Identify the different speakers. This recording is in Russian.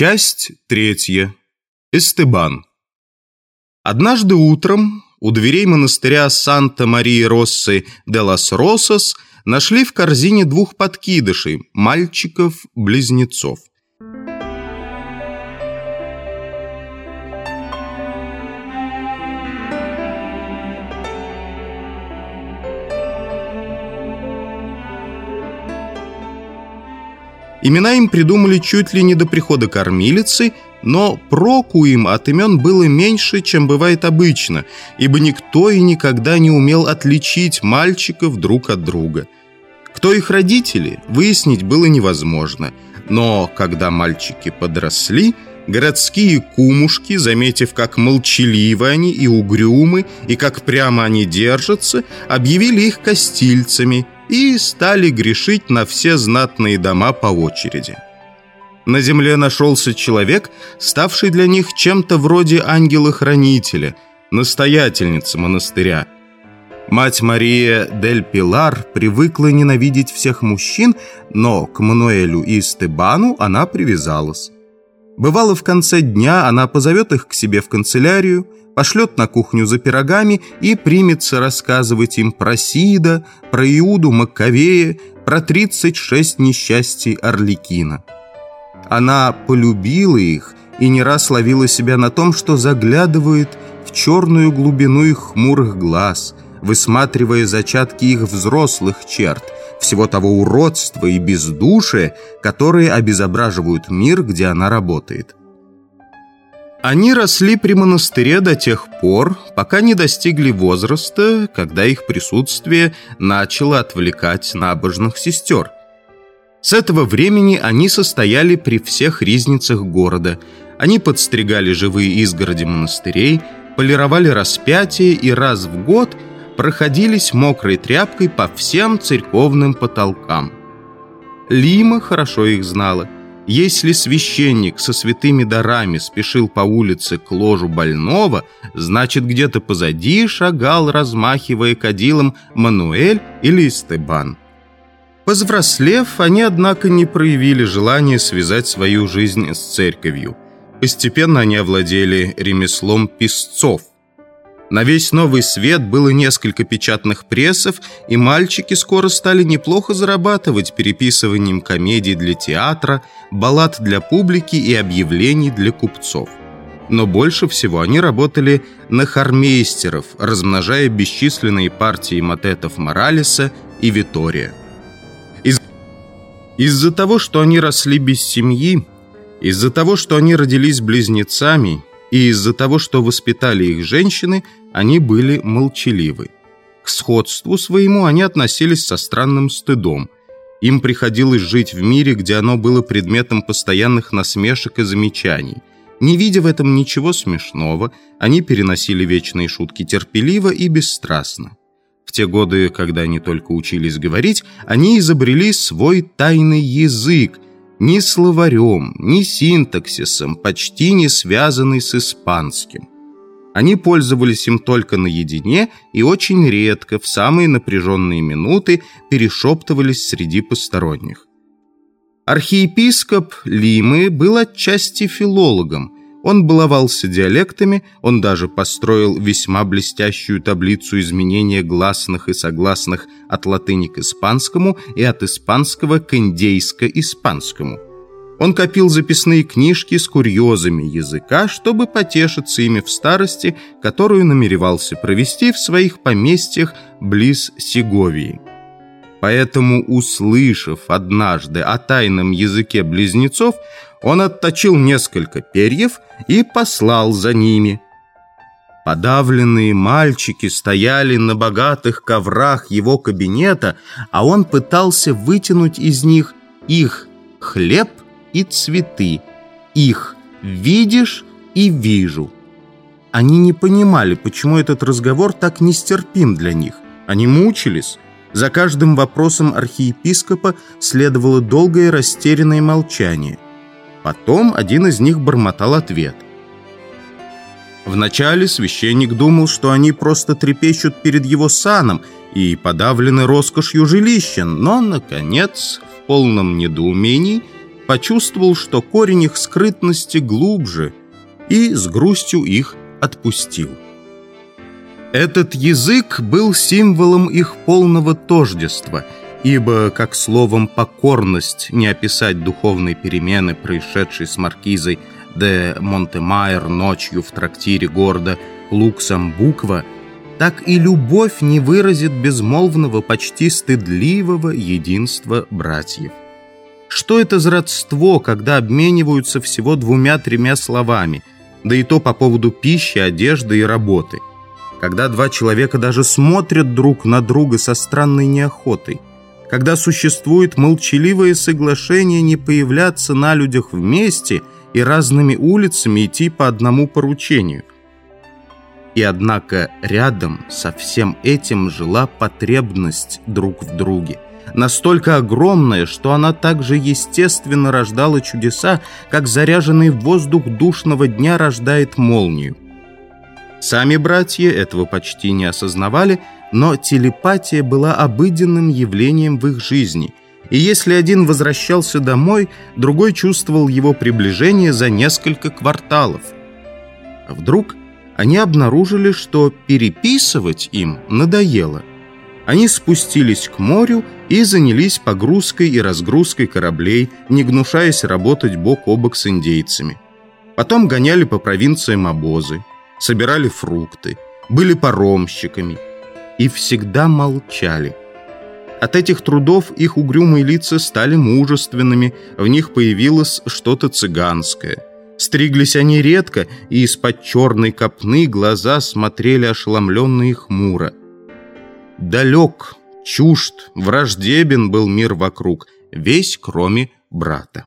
Speaker 1: Часть третья. Эстебан. Однажды утром у дверей монастыря Санта-Марии-Россы де лас Росос нашли в корзине двух подкидышей, мальчиков-близнецов. Имена им придумали чуть ли не до прихода кормилицы, но проку им от имен было меньше, чем бывает обычно, ибо никто и никогда не умел отличить мальчиков друг от друга. Кто их родители, выяснить было невозможно, но когда мальчики подросли, городские кумушки, заметив, как молчаливы они и угрюмы, и как прямо они держатся, объявили их костильцами – и стали грешить на все знатные дома по очереди. На земле нашелся человек, ставший для них чем-то вроде ангела-хранителя, настоятельницы монастыря. Мать Мария дель Пилар привыкла ненавидеть всех мужчин, но к Мануэлю и Стебану она привязалась. Бывало, в конце дня она позовет их к себе в канцелярию, пошлет на кухню за пирогами и примется рассказывать им про Сида, про Иуду Маковея, про 36 несчастий Орликина. Она полюбила их и не раз ловила себя на том, что заглядывает в черную глубину их хмурых глаз, высматривая зачатки их взрослых черт, всего того уродства и бездушия, которые обезображивают мир, где она работает. Они росли при монастыре до тех пор, пока не достигли возраста, когда их присутствие начало отвлекать набожных сестер. С этого времени они состояли при всех ризницах города. Они подстригали живые изгороди монастырей, полировали распятие и раз в год проходились мокрой тряпкой по всем церковным потолкам. Лима хорошо их знала – если священник со святыми дарами спешил по улице к ложу больного, значит, где-то позади шагал, размахивая кадилом, Мануэль или Стебан. Повзрослев, они, однако, не проявили желания связать свою жизнь с церковью. Постепенно они овладели ремеслом писцов – на весь новый свет было несколько печатных прессов, и мальчики скоро стали неплохо зарабатывать переписыванием комедий для театра, баллад для публики и объявлений для купцов. Но больше всего они работали на хармейстеров, размножая бесчисленные партии мотетов Моралеса и Витория. Из- из-за того, что они росли без семьи, из-за того, что они родились близнецами, и из-за того, что воспитали их женщины, они были молчаливы. К сходству своему они относились со странным стыдом. Им приходилось жить в мире, где оно было предметом постоянных насмешек и замечаний. Не видя в этом ничего смешного, они переносили вечные шутки терпеливо и бесстрастно. В те годы, когда они только учились говорить, они изобрели свой тайный язык – ни словарем, ни синтаксисом, почти не связанный с испанским. Они пользовались им только наедине и очень редко, в самые напряженные минуты, перешептывались среди посторонних. Архиепископ Лимы был отчасти филологом – он баловался диалектами, он даже построил весьма блестящую таблицу изменения гласных и согласных от латыни к испанскому и от испанского к индейско-испанскому. Он копил записные книжки с курьезами языка, чтобы потешиться ими в старости, которую намеревался провести в своих поместьях близ Сеговии. Поэтому, услышав однажды о тайном языке близнецов, он отточил несколько перьев и послал за ними. Подавленные мальчики стояли на богатых коврах его кабинета, а он пытался вытянуть из них их хлеб и цветы, их «видишь» и «вижу». Они не понимали, почему этот разговор так нестерпим для них. Они мучились. За каждым вопросом архиепископа следовало долгое растерянное молчание – Потом один из них бормотал ответ. Вначале священник думал, что они просто трепещут перед его саном и подавлены роскошью жилища, но, наконец, в полном недоумении, почувствовал, что корень их скрытности глубже, и с грустью их отпустил. Этот язык был символом их полного тождества, ибо, как словом «покорность» не описать духовной перемены, происшедшей с маркизой де Монтемайер ночью в трактире города Луксамбуква, так и любовь не выразит безмолвного, почти стыдливого единства братьев. Что это за родство, когда обмениваются всего двумя-тремя словами, да и то по поводу пищи, одежды и работы – когда два человека даже смотрят друг на друга со странной неохотой, когда существует молчаливое соглашение не появляться на людях вместе и разными улицами идти по одному поручению. И однако рядом со всем этим жила потребность друг в друге, настолько огромная, что она также естественно рождала чудеса, как заряженный воздух душного дня рождает молнию. Сами братья этого почти не осознавали, но телепатия была обыденным явлением в их жизни. И если один возвращался домой, другой чувствовал его приближение за несколько кварталов. А вдруг они обнаружили, что переписывать им надоело. Они спустились к морю и занялись погрузкой и разгрузкой кораблей, не гнушаясь работать бок о бок с индейцами. Потом гоняли по провинциям обозы собирали фрукты, были паромщиками и всегда молчали. От этих трудов их угрюмые лица стали мужественными, в них появилось что-то цыганское. Стриглись они редко, и из-под черной копны глаза смотрели ошеломленно и хмуро. Далек, чужд, враждебен был мир вокруг, весь кроме брата.